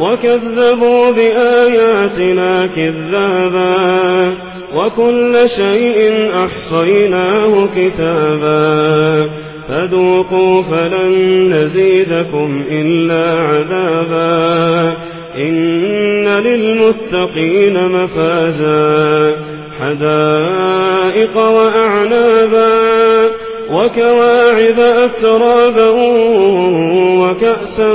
وكذبوا بآياتنا كذابا وكل شيء أحصيناه كتابا فذوقوا فلن نزيدكم إلا عذابا إن للمتقين مفازا حدائق وأعنابا وكواعب أترابا وكأسا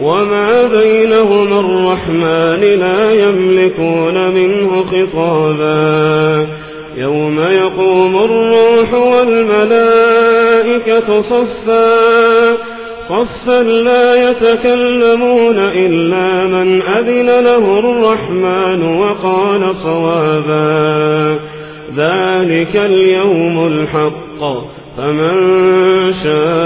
وما بينهما الرحمن لا يملكون منه خطابا يوم يقوم الروح والملائكة صفا صفا لا يتكلمون إلا من أذن له الرحمن وقال صوابا ذلك اليوم الحق فمن شاء